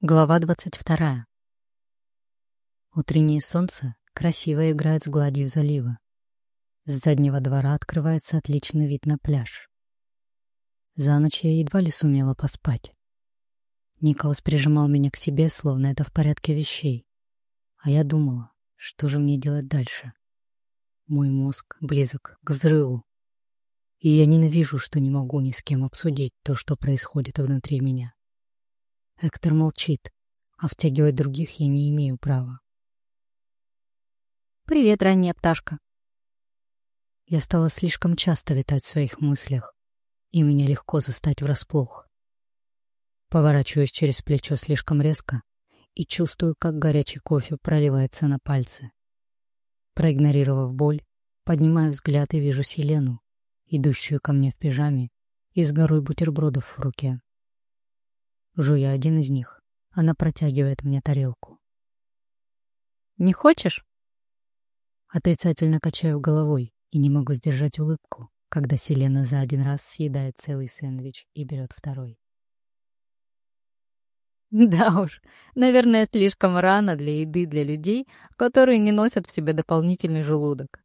Глава двадцать вторая. Утреннее солнце красиво играет с гладью залива. С заднего двора открывается отличный вид на пляж. За ночь я едва ли сумела поспать. Николас прижимал меня к себе, словно это в порядке вещей. А я думала, что же мне делать дальше. Мой мозг близок к взрыву. И я ненавижу, что не могу ни с кем обсудить то, что происходит внутри меня. Эктор молчит, а втягивать других я не имею права. «Привет, ранняя пташка!» Я стала слишком часто витать в своих мыслях, и меня легко застать врасплох. Поворачиваюсь через плечо слишком резко и чувствую, как горячий кофе проливается на пальцы. Проигнорировав боль, поднимаю взгляд и вижу Селену, идущую ко мне в пижаме и с горой бутербродов в руке. Жуя один из них, она протягивает мне тарелку. «Не хочешь?» Отрицательно качаю головой и не могу сдержать улыбку, когда Селена за один раз съедает целый сэндвич и берет второй. Да уж, наверное, слишком рано для еды для людей, которые не носят в себе дополнительный желудок.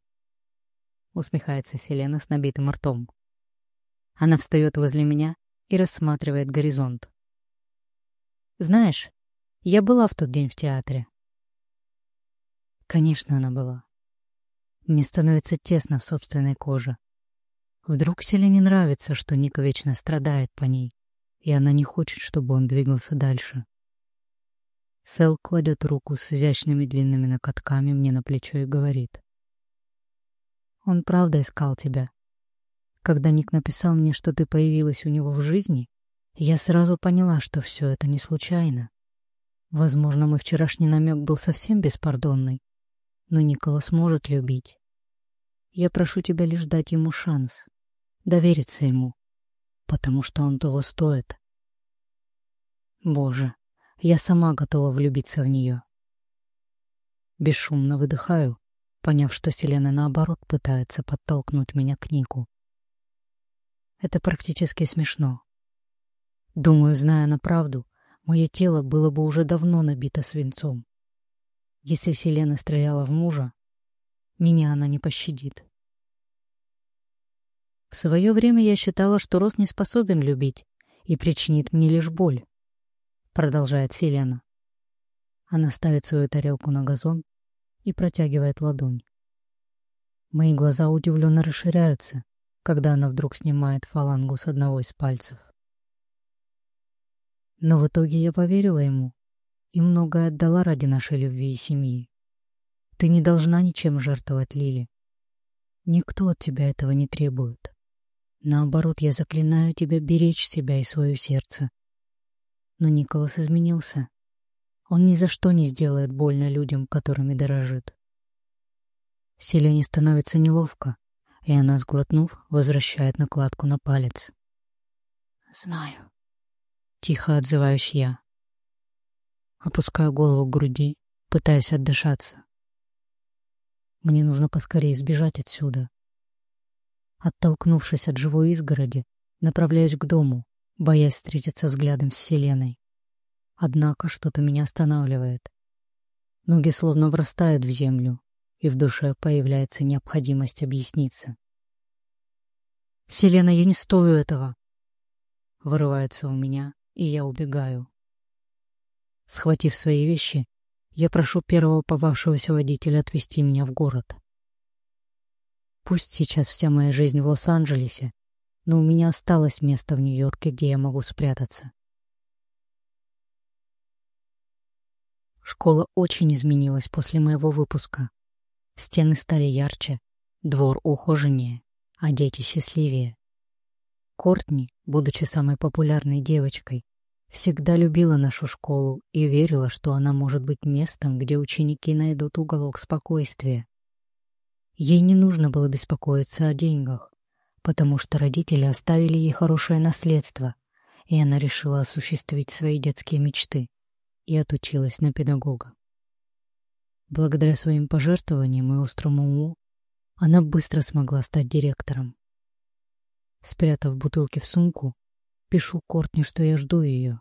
Усмехается Селена с набитым ртом. Она встает возле меня и рассматривает горизонт. Знаешь, я была в тот день в театре. Конечно, она была. Мне становится тесно в собственной коже. Вдруг Селе нравится, что Ника вечно страдает по ней, и она не хочет, чтобы он двигался дальше. Сэл кладет руку с изящными длинными накатками мне на плечо и говорит. «Он правда искал тебя. Когда Ник написал мне, что ты появилась у него в жизни, я сразу поняла, что все это не случайно. Возможно, мой вчерашний намек был совсем беспардонный, но Николас может любить. Я прошу тебя лишь дать ему шанс, довериться ему, потому что он того стоит. Боже, я сама готова влюбиться в нее. Бесшумно выдыхаю, поняв, что Селена наоборот пытается подтолкнуть меня к Нику. Это практически смешно. Думаю, зная на правду, мое тело было бы уже давно набито свинцом. Если Вселенная стреляла в мужа, меня она не пощадит. В свое время я считала, что Рос не способен любить и причинит мне лишь боль, продолжает Селена. Она ставит свою тарелку на газон и протягивает ладонь. Мои глаза удивленно расширяются, когда она вдруг снимает фалангу с одного из пальцев. Но в итоге я поверила ему и многое отдала ради нашей любви и семьи. Ты не должна ничем жертвовать, Лили. Никто от тебя этого не требует. Наоборот, я заклинаю тебя беречь себя и свое сердце. Но Николас изменился. Он ни за что не сделает больно людям, которыми дорожит. Селене становится неловко, и она, сглотнув, возвращает накладку на палец. «Знаю», Тихо отзываюсь я. Опускаю голову к груди, пытаясь отдышаться. Мне нужно поскорее сбежать отсюда. Оттолкнувшись от живой изгороди, направляюсь к дому, боясь встретиться взглядом с Селеной. Однако что-то меня останавливает. Ноги словно врастают в землю, и в душе появляется необходимость объясниться. «Селена, я не стою этого!» Вырывается у меня, и я убегаю. Схватив свои вещи, я прошу первого попавшегося водителя отвезти меня в город. Пусть сейчас вся моя жизнь в Лос-Анджелесе, но у меня осталось место в Нью-Йорке, где я могу спрятаться. Школа очень изменилась после моего выпуска. Стены стали ярче, двор ухоженнее, а дети счастливее. Кортни, будучи самой популярной девочкой, всегда любила нашу школу и верила, что она может быть местом, где ученики найдут уголок спокойствия. Ей не нужно было беспокоиться о деньгах, потому что родители оставили ей хорошее наследство, и она решила осуществить свои детские мечты и отучилась на педагога. Благодаря своим пожертвованиям и острому уму она быстро смогла стать директором. Спрятав бутылки в сумку, пишу Кортни, что я жду ее.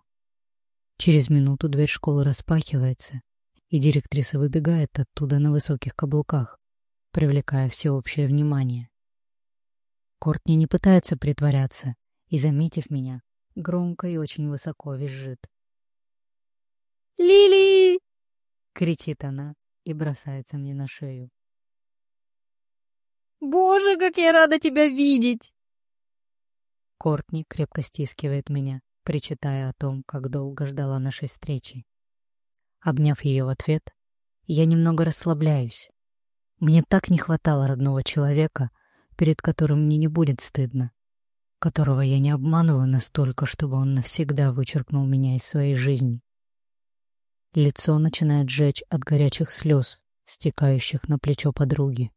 Через минуту дверь школы распахивается, и директриса выбегает оттуда на высоких каблуках, привлекая всеобщее внимание. Кортни не пытается притворяться и, заметив меня, громко и очень высоко визжит. «Лили!» — кричит она и бросается мне на шею. «Боже, как я рада тебя видеть!» Кортни крепко стискивает меня, причитая о том, как долго ждала нашей встречи. Обняв ее в ответ, я немного расслабляюсь. Мне так не хватало родного человека, перед которым мне не будет стыдно, которого я не обманываю настолько, чтобы он навсегда вычеркнул меня из своей жизни. Лицо начинает жечь от горячих слез, стекающих на плечо подруги.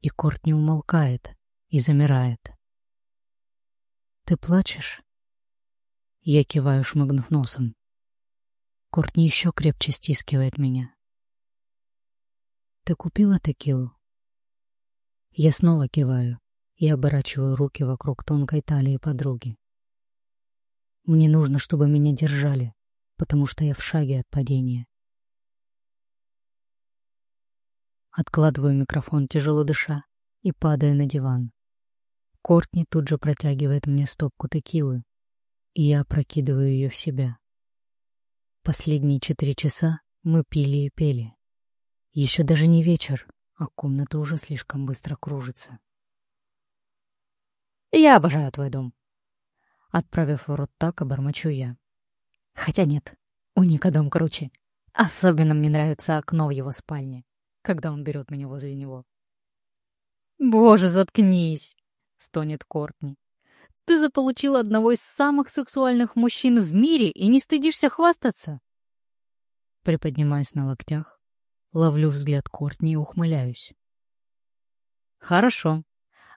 И Корт не умолкает и замирает. «Ты плачешь?» Я киваю, шмыгнув носом. Кортни еще крепче стискивает меня. «Ты купила текилу?» Я снова киваю и оборачиваю руки вокруг тонкой талии подруги. Мне нужно, чтобы меня держали, потому что я в шаге от падения. Откладываю микрофон, тяжело дыша, и падаю на диван. Кортни тут же протягивает мне стопку текилы, и я опрокидываю ее в себя. Последние четыре часа мы пили и пели. Еще даже не вечер, а комната уже слишком быстро кружится. «Я обожаю твой дом», — отправив в рот так, обормочу я. Хотя нет, у Ника дом круче. Особенно мне нравится окно в его спальне, когда он берет меня возле него. «Боже, заткнись!» — стонет Кортни. «Ты заполучил одного из самых сексуальных мужчин в мире и не стыдишься хвастаться?» Приподнимаюсь на локтях, ловлю взгляд Кортни и ухмыляюсь. «Хорошо.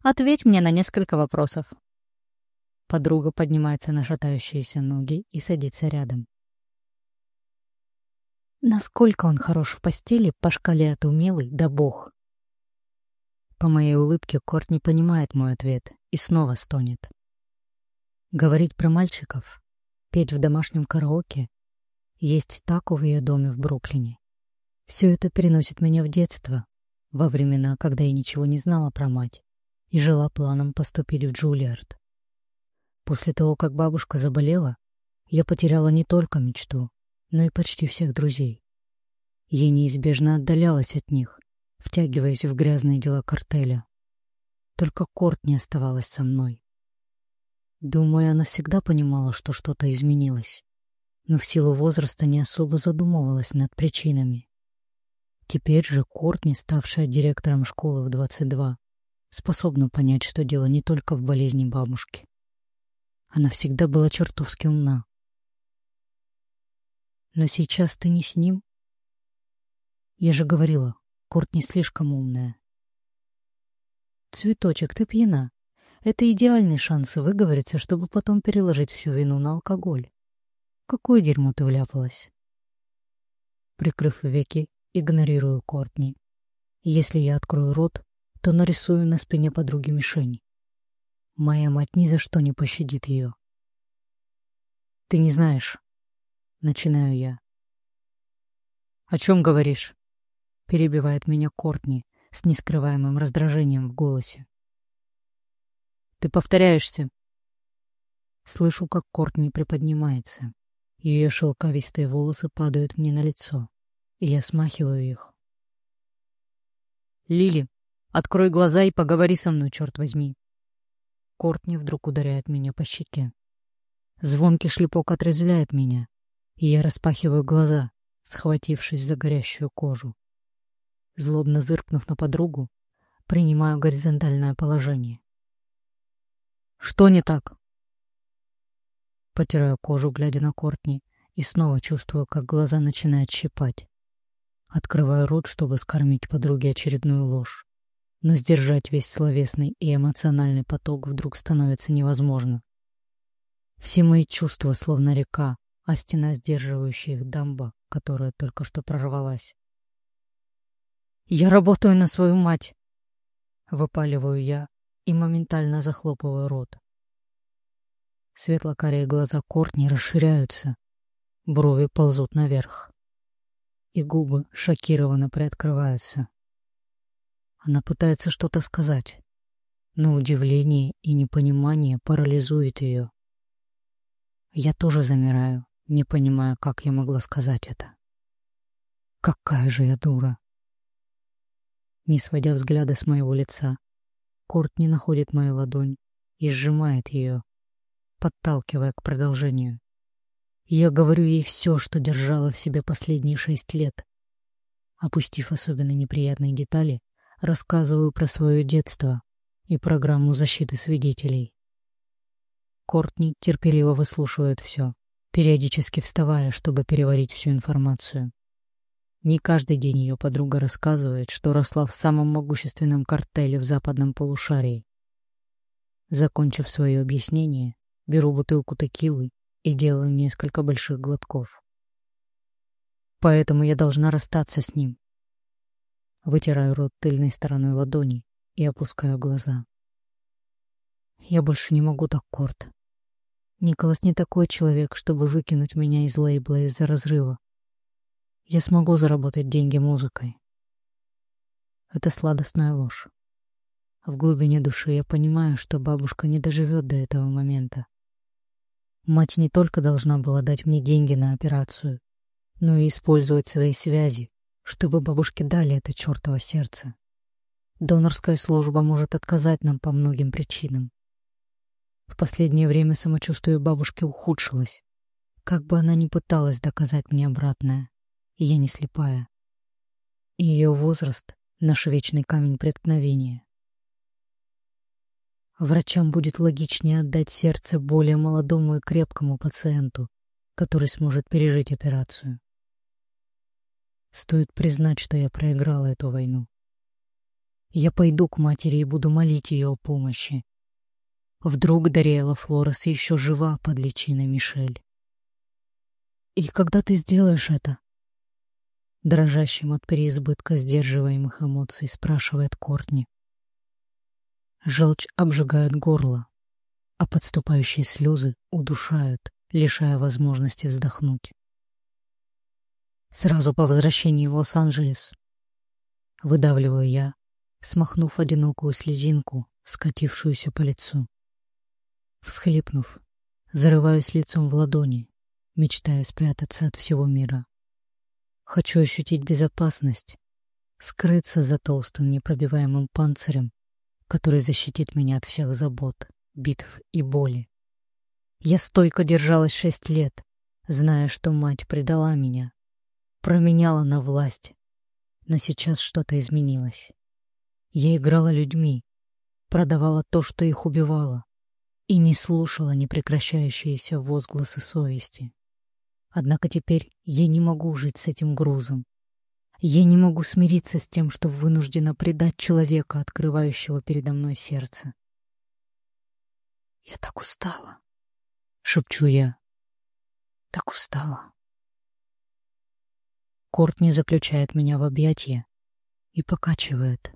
Ответь мне на несколько вопросов. Подруга поднимается на шатающиеся ноги и садится рядом. Насколько он хорош в постели по шкале от умелый до бог? По моей улыбке Корт не понимает мой ответ и снова стонет. Говорить про мальчиков, петь в домашнем караоке, есть тако в ее доме в Бруклине. Все это переносит меня в детство, во времена, когда я ничего не знала про мать и жила планом поступить в Джулиард. После того, как бабушка заболела, я потеряла не только мечту, но и почти всех друзей. Я неизбежно отдалялась от них, втягиваясь в грязные дела картеля. Только Корт не оставалась со мной. Думаю, она всегда понимала, что что-то изменилось, но в силу возраста не особо задумывалась над причинами. Теперь же Кортни, ставшая директором школы в 22, способна понять, что дело не только в болезни бабушки. Она всегда была чертовски умна. Но сейчас ты не с ним? Я же говорила, Корт не слишком умная. Цветочек, ты пьяна. Это идеальный шанс выговориться, чтобы потом переложить всю вину на алкоголь. Какое дерьмо ты вляпалась? Прикрыв веки, игнорирую Кортни. Если я открою рот, то нарисую на спине подруги мишень. Моя мать ни за что не пощадит ее. Ты не знаешь. Начинаю я. О чем говоришь? Перебивает меня Кортни с нескрываемым раздражением в голосе. Ты повторяешься. Слышу, как Кортни приподнимается. Ее шелковистые волосы падают мне на лицо, и я смахиваю их. Лили, открой глаза и поговори со мной, черт возьми. Кортни вдруг ударяет меня по щеке. Звонкий шлепок отрезвляет меня, и я распахиваю глаза, схватившись за горящую кожу. Злобно зыркнув на подругу, принимаю горизонтальное положение. «Что не так?» Потираю кожу, глядя на Кортни, и снова чувствую, как глаза начинают щипать. Открываю рот, чтобы скормить подруге очередную ложь но сдержать весь словесный и эмоциональный поток вдруг становится невозможно. Все мои чувства словно река, а стена, сдерживающая их дамба, которая только что прорвалась. «Я работаю на свою мать!» Выпаливаю я и моментально захлопываю рот. Светло-карие глаза Кортни расширяются, Брови ползут наверх. И губы шокированно приоткрываются. Она пытается что-то сказать, но удивление и непонимание парализует ее. Я тоже замираю, не понимая, как я могла сказать это. Какая же я дура. Не сводя взгляда с моего лица, Корт не находит мою ладонь и сжимает ее, подталкивая к продолжению. Я говорю ей все, что держала в себе последние шесть лет. Опустив особенно неприятные детали, рассказываю про свое детство и программу защиты свидетелей. Кортни терпеливо выслушивает все, периодически вставая, чтобы переварить всю информацию. Не каждый день ее подруга рассказывает, что росла в самом могущественном картеле в западном полушарии. Закончив свое объяснение, беру бутылку текилы и делаю несколько больших глотков. Поэтому я должна расстаться с ним. Вытираю рот тыльной стороной ладони и опускаю глаза. Я больше не могу так, Корт. Николас не такой человек, чтобы выкинуть меня из лейбла из-за разрыва я смогу заработать деньги музыкой. Это сладостная ложь. В глубине души я понимаю, что бабушка не доживет до этого момента. Мать не только должна была дать мне деньги на операцию, но и использовать свои связи, чтобы бабушке дали это чертово сердце. Донорская служба может отказать нам по многим причинам. В последнее время самочувствие бабушки ухудшилось, как бы она ни пыталась доказать мне обратное я не слепая. Ее возраст — наш вечный камень преткновения. Врачам будет логичнее отдать сердце более молодому и крепкому пациенту, который сможет пережить операцию. Стоит признать, что я проиграла эту войну. Я пойду к матери и буду молить ее о помощи. Вдруг Дариэла Флорес еще жива под личиной Мишель. И когда ты сделаешь это? Дрожащим от переизбытка сдерживаемых эмоций, спрашивает Кортни. Желчь обжигает горло, а подступающие слезы удушают, лишая возможности вздохнуть. Сразу по возвращении в Лос-Анджелес выдавливаю я, смахнув одинокую слезинку, скатившуюся по лицу. Всхлипнув, зарываюсь лицом в ладони, мечтая спрятаться от всего мира. Хочу ощутить безопасность, скрыться за толстым непробиваемым панцирем, который защитит меня от всех забот, битв и боли. Я стойко держалась шесть лет, зная, что мать предала меня, променяла на власть, но сейчас что-то изменилось. Я играла людьми, продавала то, что их убивало, и не слушала непрекращающиеся возгласы совести. Однако теперь я не могу жить с этим грузом. Я не могу смириться с тем, что вынуждена предать человека, открывающего передо мной сердце. «Я так устала», — шепчу я. «Так устала». Кортни заключает меня в объятия и покачивает,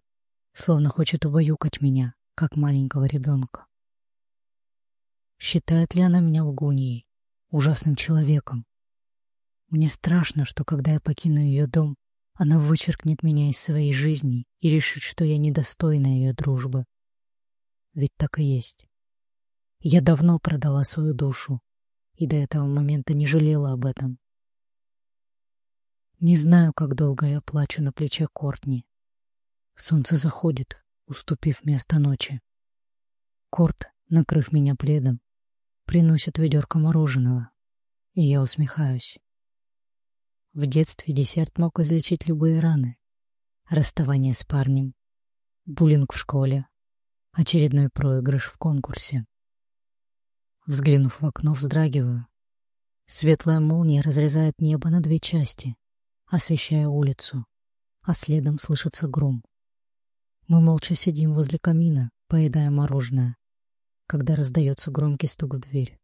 словно хочет убаюкать меня, как маленького ребенка. Считает ли она меня лгуньей, ужасным человеком, мне страшно, что когда я покину ее дом, она вычеркнет меня из своей жизни и решит, что я недостойна ее дружбы. Ведь так и есть. Я давно продала свою душу и до этого момента не жалела об этом. Не знаю, как долго я плачу на плече Кортни. Солнце заходит, уступив место ночи. Корт, накрыв меня пледом, приносит ведерко мороженого, и я усмехаюсь. В детстве десерт мог излечить любые раны. Расставание с парнем, буллинг в школе, очередной проигрыш в конкурсе. Взглянув в окно, вздрагиваю. Светлая молния разрезает небо на две части, освещая улицу, а следом слышится гром. Мы молча сидим возле камина, поедая мороженое, когда раздается громкий стук в дверь.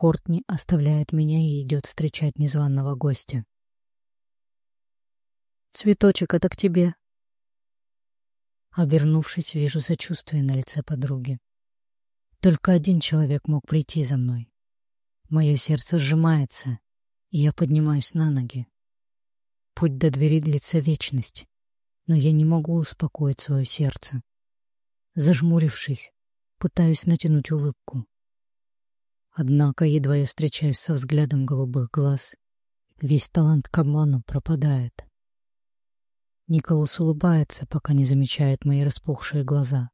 Кортни оставляет меня и идет встречать незваного гостя. «Цветочек, это к тебе!» Обернувшись, вижу сочувствие на лице подруги. Только один человек мог прийти за мной. Мое сердце сжимается, и я поднимаюсь на ноги. Путь до двери длится вечность, но я не могу успокоить свое сердце. Зажмурившись, пытаюсь натянуть улыбку. Однако, едва я встречаюсь со взглядом голубых глаз, весь талант к обману пропадает. Николас улыбается, пока не замечает мои распухшие глаза.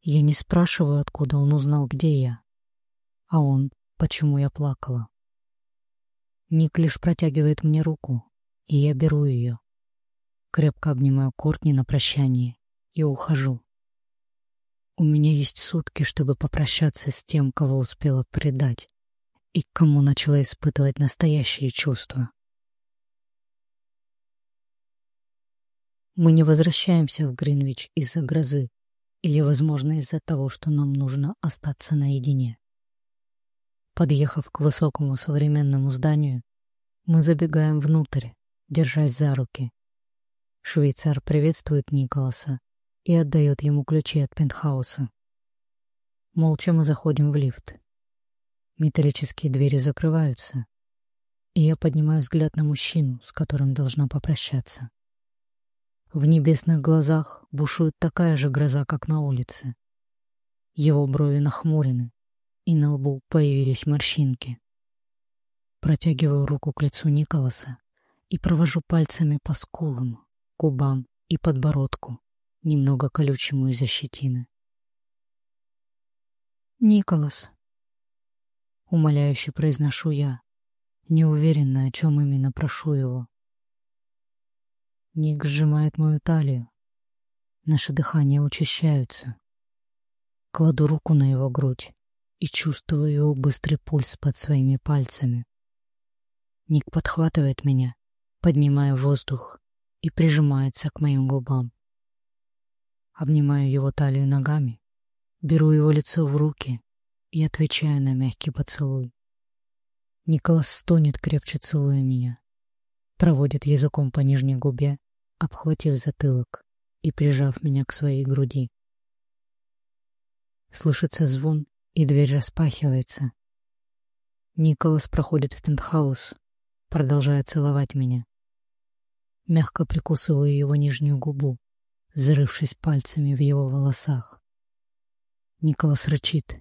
Я не спрашиваю, откуда он узнал, где я, а он, почему я плакала. Ник лишь протягивает мне руку, и я беру ее. Крепко обнимаю Кортни на прощание и ухожу. У меня есть сутки, чтобы попрощаться с тем, кого успела предать, и кому начала испытывать настоящие чувства. Мы не возвращаемся в Гринвич из-за грозы или, возможно, из-за того, что нам нужно остаться наедине. Подъехав к высокому современному зданию, мы забегаем внутрь, держась за руки. Швейцар приветствует Николаса и отдает ему ключи от пентхауса. Молча мы заходим в лифт. Металлические двери закрываются, и я поднимаю взгляд на мужчину, с которым должна попрощаться. В небесных глазах бушует такая же гроза, как на улице. Его брови нахмурены, и на лбу появились морщинки. Протягиваю руку к лицу Николаса и провожу пальцами по скулам, губам и подбородку, немного колючему из-за щетины. «Николас», — умоляюще произношу я, неуверенная, о чем именно прошу его. Ник сжимает мою талию. Наши дыхания учащаются. Кладу руку на его грудь и чувствую его быстрый пульс под своими пальцами. Ник подхватывает меня, поднимая воздух и прижимается к моим губам. Обнимаю его талию ногами, беру его лицо в руки и отвечаю на мягкий поцелуй. Николас стонет, крепче целуя меня, проводит языком по нижней губе обхватив затылок и прижав меня к своей груди. Слышится звон, и дверь распахивается. Николас проходит в пентхаус, продолжая целовать меня. Мягко прикусываю его нижнюю губу, зарывшись пальцами в его волосах. Николас рычит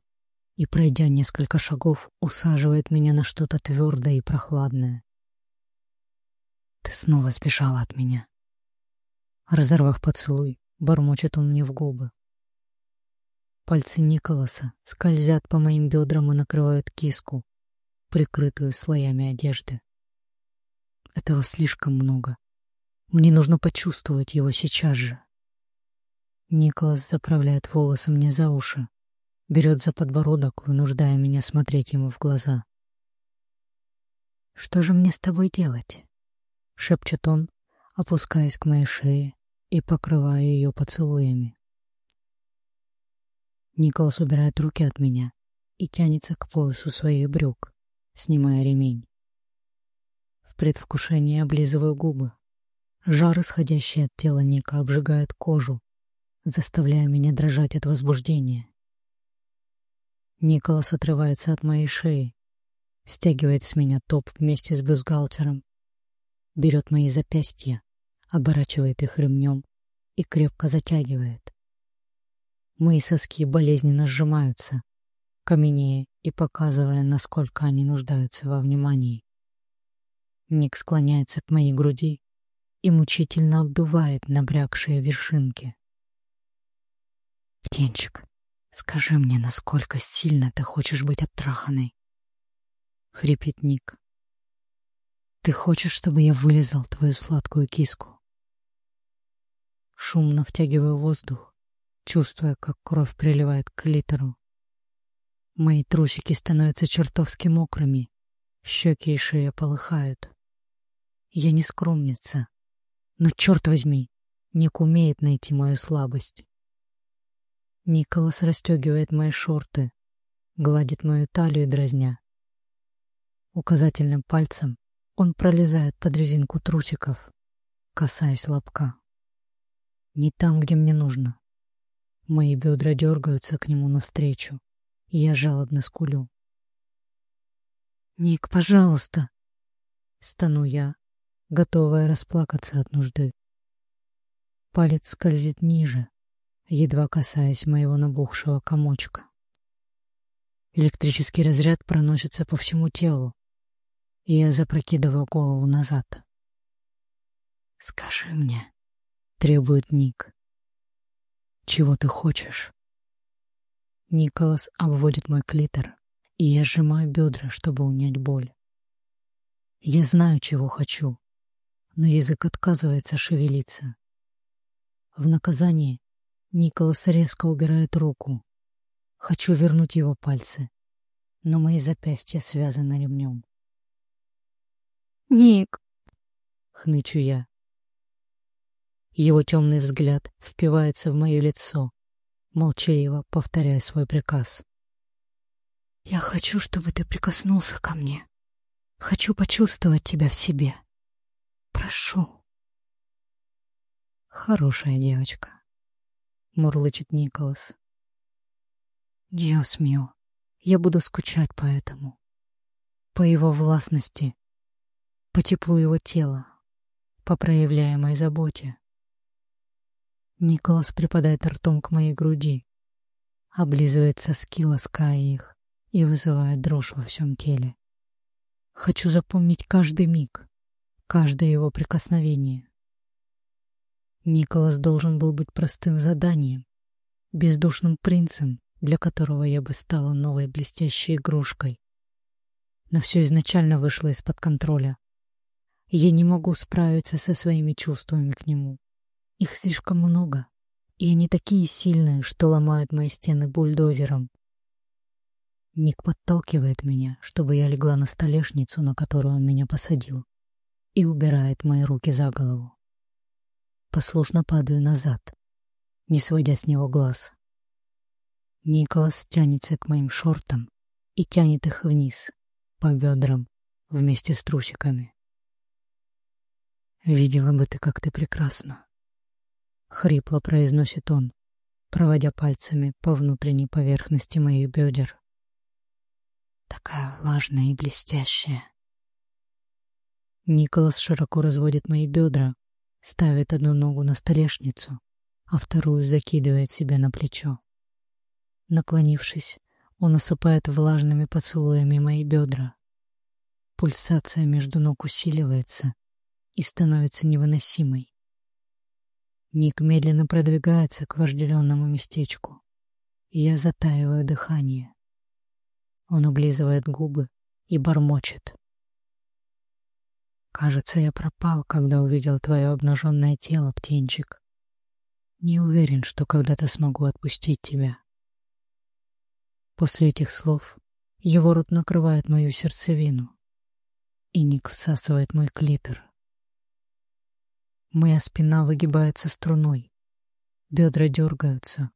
и, пройдя несколько шагов, усаживает меня на что-то твердое и прохладное. «Ты снова сбежала от меня», Разорвав поцелуй, бормочет он мне в губы. Пальцы Николаса скользят по моим бедрам и накрывают киску, прикрытую слоями одежды. Этого слишком много. Мне нужно почувствовать его сейчас же. Николас заправляет волосы мне за уши, берет за подбородок, вынуждая меня смотреть ему в глаза. «Что же мне с тобой делать?» — шепчет он, опускаясь к моей шее и покрывая ее поцелуями. Николас убирает руки от меня и тянется к поясу своих брюк, снимая ремень. В предвкушении облизываю губы. Жар, исходящий от тела Ника, обжигает кожу, заставляя меня дрожать от возбуждения. Николас отрывается от моей шеи, стягивает с меня топ вместе с бюстгальтером, берет мои запястья оборачивает их ремнем и крепко затягивает. Мои соски болезненно сжимаются, каменея и показывая, насколько они нуждаются во внимании. Ник склоняется к моей груди и мучительно обдувает набрякшие вершинки. «Птенчик, скажи мне, насколько сильно ты хочешь быть обтраханной?» — хрипит Ник. «Ты хочешь, чтобы я вылезал твою сладкую киску?» Шумно втягиваю воздух, чувствуя, как кровь приливает к литеру. Мои трусики становятся чертовски мокрыми, щеки и шея полыхают. Я не скромница, но, черт возьми, Ник умеет найти мою слабость. Николас расстегивает мои шорты, гладит мою талию дразня. Указательным пальцем он пролезает под резинку трусиков, касаясь лобка. Не там, где мне нужно. Мои бедра дергаются к нему навстречу, и я жалобно скулю. «Ник, пожалуйста, Стану я, готовая расплакаться от нужды. Палец скользит ниже, едва касаясь моего набухшего комочка. Электрический разряд проносится по всему телу, и я запрокидываю голову назад. «Скажи мне», — требует Ник. «Чего ты хочешь?» Николас обводит мой клитор, и я сжимаю бедра, чтобы унять боль. Я знаю, чего хочу, но язык отказывается шевелиться. В наказание Николас резко убирает руку. Хочу вернуть его пальцы, но мои запястья связаны ремнем. «Ник!» — хнычу я. Его темный взгляд впивается в мое лицо, молчаливо повторяя свой приказ. «Я хочу, чтобы ты прикоснулся ко мне. Хочу почувствовать тебя в себе. Прошу». «Хорошая девочка», — мурлычет Николас. «Диос мио, я буду скучать по этому, по его властности, по теплу его тела, по проявляемой заботе. Николас припадает ртом к моей груди, облизывает соски, лаская их, и вызывает дрожь во всем теле. Хочу запомнить каждый миг, каждое его прикосновение. Николас должен был быть простым заданием, бездушным принцем, для которого я бы стала новой блестящей игрушкой. Но все изначально вышло из-под контроля. Я не могу справиться со своими чувствами к нему. Их слишком много, и они такие сильные, что ломают мои стены бульдозером. Ник подталкивает меня, чтобы я легла на столешницу, на которую он меня посадил, и убирает мои руки за голову. Послушно падаю назад, не сводя с него глаз. Николас тянется к моим шортам и тянет их вниз, по бедрам, вместе с трусиками. «Видела бы ты, как ты прекрасна!» Хрипло произносит он, проводя пальцами по внутренней поверхности моих бедер. Такая влажная и блестящая. Николас широко разводит мои бедра, ставит одну ногу на столешницу, а вторую закидывает себе на плечо. Наклонившись, он осыпает влажными поцелуями мои бедра. Пульсация между ног усиливается и становится невыносимой. Ник медленно продвигается к вожделенному местечку, и я затаиваю дыхание. Он облизывает губы и бормочет. «Кажется, я пропал, когда увидел твое обнаженное тело, птенчик. Не уверен, что когда-то смогу отпустить тебя». После этих слов его рот накрывает мою сердцевину, и Ник всасывает мой клитор. Моя спина выгибается струной. Бедра дергаются.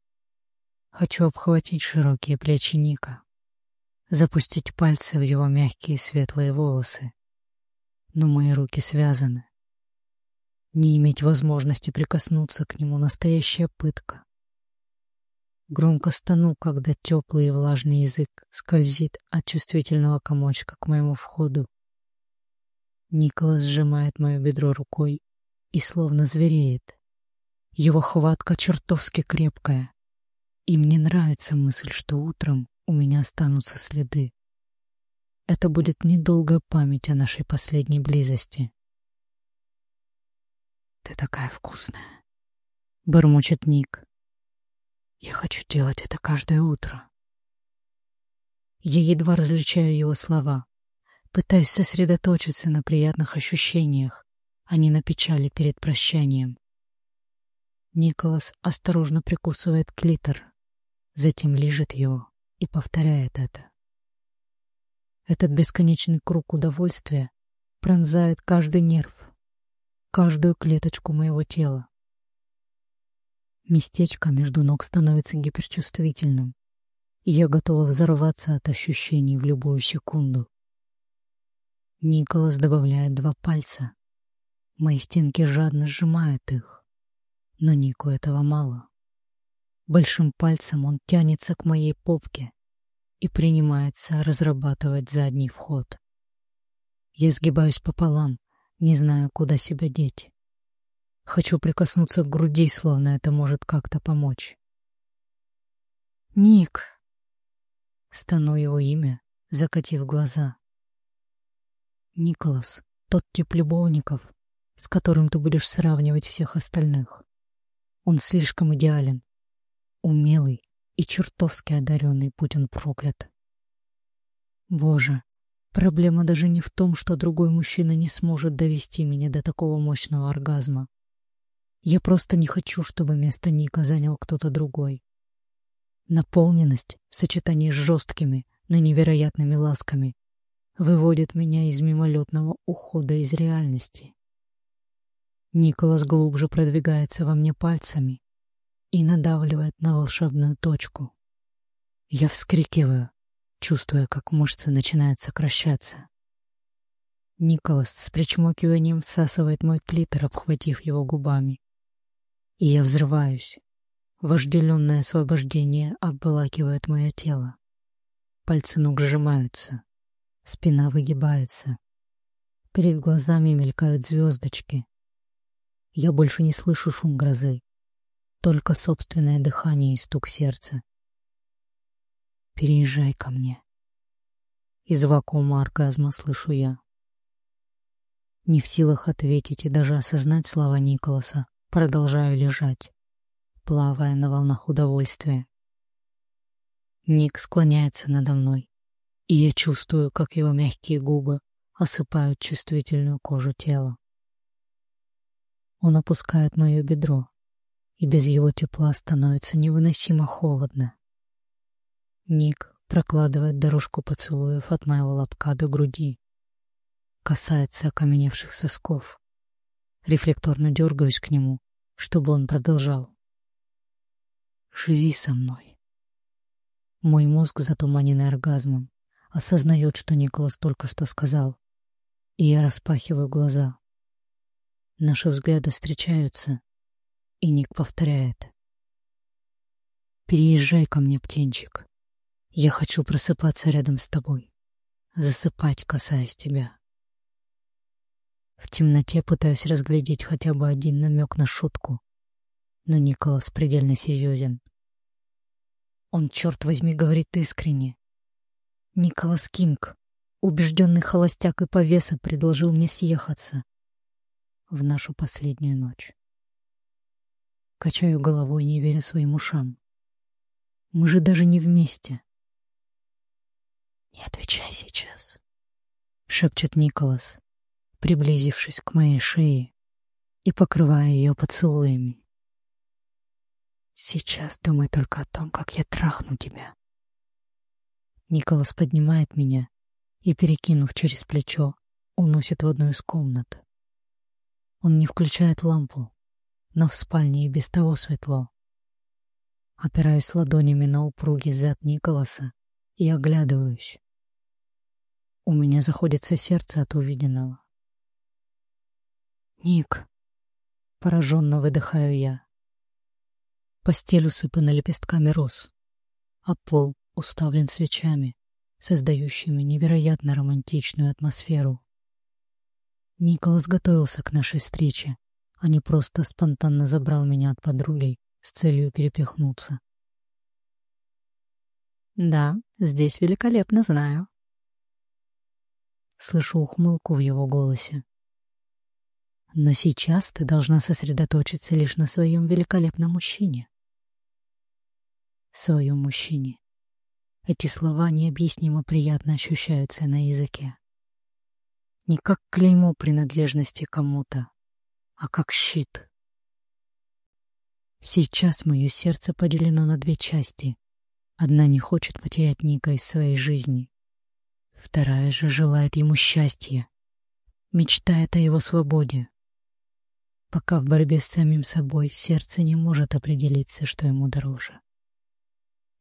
Хочу обхватить широкие плечи Ника. Запустить пальцы в его мягкие светлые волосы. Но мои руки связаны. Не иметь возможности прикоснуться к нему — настоящая пытка. Громко стану, когда теплый и влажный язык скользит от чувствительного комочка к моему входу. Николас сжимает мое бедро рукой и словно звереет. Его хватка чертовски крепкая, и мне нравится мысль, что утром у меня останутся следы. Это будет недолгая память о нашей последней близости. «Ты такая вкусная!» — бормочет Ник. «Я хочу делать это каждое утро». Я едва различаю его слова, пытаюсь сосредоточиться на приятных ощущениях, а не на печали перед прощанием. Николас осторожно прикусывает клитор, затем лижет его и повторяет это. Этот бесконечный круг удовольствия пронзает каждый нерв, каждую клеточку моего тела. Местечко между ног становится гиперчувствительным, и я готова взорваться от ощущений в любую секунду. Николас добавляет два пальца, Мои стенки жадно сжимают их, но Нику этого мало. Большим пальцем он тянется к моей попке и принимается разрабатывать задний вход. Я сгибаюсь пополам, не знаю, куда себя деть. Хочу прикоснуться к груди, словно это может как-то помочь. «Ник!» Стану его имя, закатив глаза. Николас, тот тип любовников, с которым ты будешь сравнивать всех остальных. Он слишком идеален, умелый и чертовски одаренный, будь он проклят. Боже, проблема даже не в том, что другой мужчина не сможет довести меня до такого мощного оргазма. Я просто не хочу, чтобы место Ника занял кто-то другой. Наполненность в сочетании с жесткими, но невероятными ласками выводит меня из мимолетного ухода из реальности. Николас глубже продвигается во мне пальцами и надавливает на волшебную точку. Я вскрикиваю, чувствуя, как мышцы начинают сокращаться. Николас с причмокиванием всасывает мой клитор, обхватив его губами. И я взрываюсь. Вожделенное освобождение обволакивает мое тело. Пальцы ног сжимаются. Спина выгибается. Перед глазами мелькают звездочки. Я больше не слышу шум грозы, только собственное дыхание и стук сердца. Переезжай ко мне. Из вакуума оргазма слышу я. Не в силах ответить и даже осознать слова Николаса, продолжаю лежать, плавая на волнах удовольствия. Ник склоняется надо мной, и я чувствую, как его мягкие губы осыпают чувствительную кожу тела. Он опускает мое бедро, и без его тепла становится невыносимо холодно. Ник прокладывает дорожку поцелуев от моего лобка до груди, касается окаменевших сосков. Рефлекторно дергаюсь к нему, чтобы он продолжал. «Живи со мной». Мой мозг, затуманенный оргазмом, осознает, что Николас только что сказал, и я распахиваю глаза. Наши взгляды встречаются, и Ник повторяет. «Переезжай ко мне, птенчик. Я хочу просыпаться рядом с тобой, засыпать, касаясь тебя». В темноте пытаюсь разглядеть хотя бы один намек на шутку, но Николас предельно серьезен. Он, черт возьми, говорит искренне. Николас Кинг, убежденный холостяк и повеса, предложил мне съехаться в нашу последнюю ночь. Качаю головой, не веря своим ушам. Мы же даже не вместе. «Не отвечай сейчас», — шепчет Николас, приблизившись к моей шее и покрывая ее поцелуями. «Сейчас думай только о том, как я трахну тебя». Николас поднимает меня и, перекинув через плечо, уносит в одну из комнат. Он не включает лампу, но в спальне и без того светло. Опираюсь ладонями на упругий зад Николаса и оглядываюсь. У меня заходится сердце от увиденного. «Ник!» — пораженно выдыхаю я. Постель усыпана лепестками роз, а пол уставлен свечами, создающими невероятно романтичную атмосферу. Николас готовился к нашей встрече, а не просто спонтанно забрал меня от подруги с целью перепихнуться. «Да, здесь великолепно знаю». Слышу ухмылку в его голосе. «Но сейчас ты должна сосредоточиться лишь на своем великолепном мужчине». «Своем мужчине». Эти слова необъяснимо приятно ощущаются на языке не как клеймо принадлежности кому-то, а как щит. Сейчас мое сердце поделено на две части. Одна не хочет потерять Ника из своей жизни. Вторая же желает ему счастья, мечтает о его свободе. Пока в борьбе с самим собой сердце не может определиться, что ему дороже.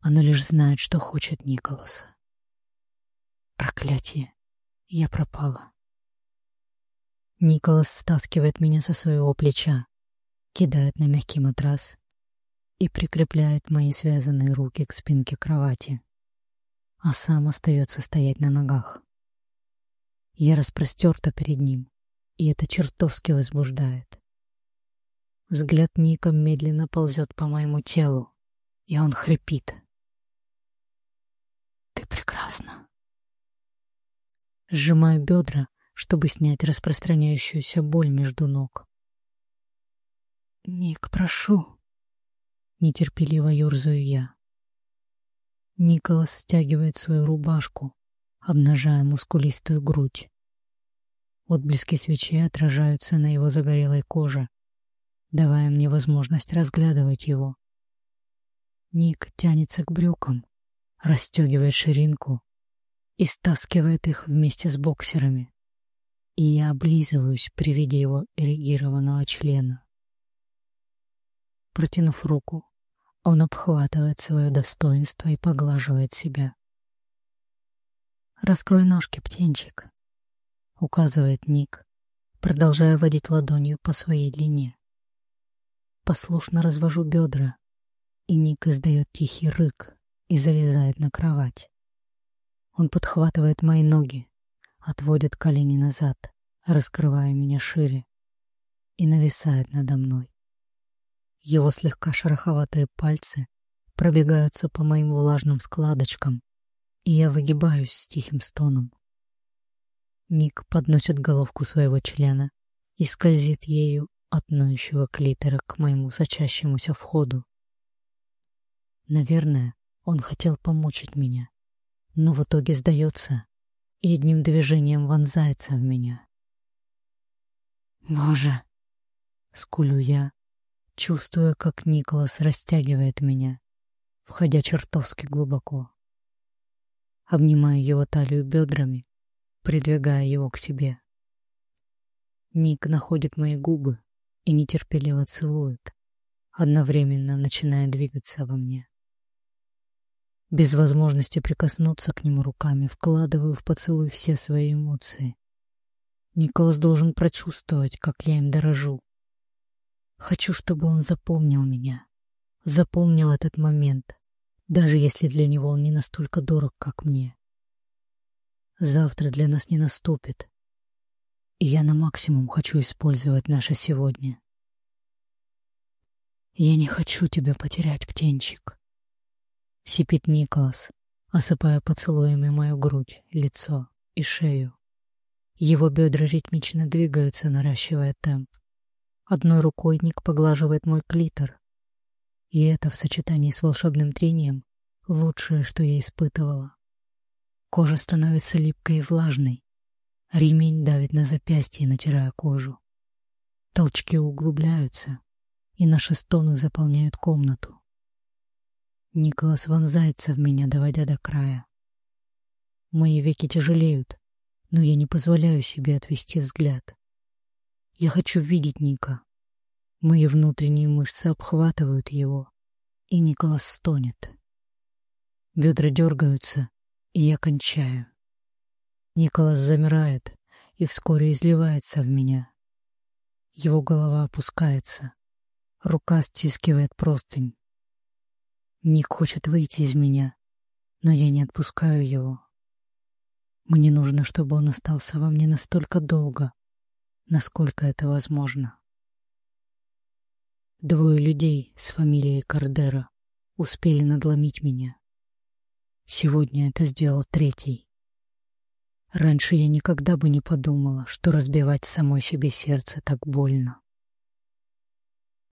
Оно лишь знает, что хочет Николаса. Проклятие, я пропала. Николас стаскивает меня со своего плеча, кидает на мягкий матрас и прикрепляет мои связанные руки к спинке кровати, а сам остается стоять на ногах. Я распростерта перед ним, и это чертовски возбуждает. Взгляд Ника медленно ползет по моему телу, и он хрипит. «Ты прекрасна!» Сжимаю бедра, чтобы снять распространяющуюся боль между ног. «Ник, прошу!» Нетерпеливо ерзаю я. Николас стягивает свою рубашку, обнажая мускулистую грудь. Отблески свечей отражаются на его загорелой коже, давая мне возможность разглядывать его. Ник тянется к брюкам, расстегивает ширинку и стаскивает их вместе с боксерами. И я облизываюсь при виде его эрегированного члена. Протянув руку, он обхватывает свое достоинство и поглаживает себя. «Раскрой ножки, птенчик», — указывает Ник, продолжая водить ладонью по своей длине. Послушно развожу бедра, и Ник издает тихий рык и залезает на кровать. Он подхватывает мои ноги, отводит колени назад, раскрывая меня шире, и нависает надо мной. Его слегка шероховатые пальцы пробегаются по моим влажным складочкам, и я выгибаюсь с тихим стоном. Ник подносит головку своего члена и скользит ею от ноющего клитора к моему сочащемуся входу. Наверное, он хотел помучить меня, но в итоге сдается и одним движением вонзается в меня. «Боже!» — скулю я, чувствуя, как Николас растягивает меня, входя чертовски глубоко. Обнимаю его талию бедрами, придвигая его к себе. Ник находит мои губы и нетерпеливо целует, одновременно начиная двигаться во мне. Без возможности прикоснуться к нему руками, вкладываю в поцелуй все свои эмоции. Николас должен прочувствовать, как я им дорожу, Хочу, чтобы он запомнил меня, запомнил этот момент, даже если для него он не настолько дорог, как мне. Завтра для нас не наступит, и я на максимум хочу использовать наше сегодня. Я не хочу тебя потерять, птенчик. Сипит Николас, осыпая поцелуями мою грудь, лицо и шею. Его бедра ритмично двигаются, наращивая темп. Одной рукой Ник поглаживает мой клитор. И это в сочетании с волшебным трением лучшее, что я испытывала. Кожа становится липкой и влажной. Ремень давит на запястье, натирая кожу. Толчки углубляются, и наши стоны заполняют комнату. Николас вонзается в меня, доводя до края. Мои веки тяжелеют, но я не позволяю себе отвести взгляд. Я хочу видеть Ника. Мои внутренние мышцы обхватывают его, и Николас стонет. Бедра дергаются, и я кончаю. Николас замирает и вскоре изливается в меня. Его голова опускается, рука стискивает простынь. Ник хочет выйти из меня, но я не отпускаю его. Мне нужно, чтобы он остался во мне настолько долго, насколько это возможно. Двое людей с фамилией Кардера успели надломить меня. Сегодня это сделал третий. Раньше я никогда бы не подумала, что разбивать самой себе сердце так больно.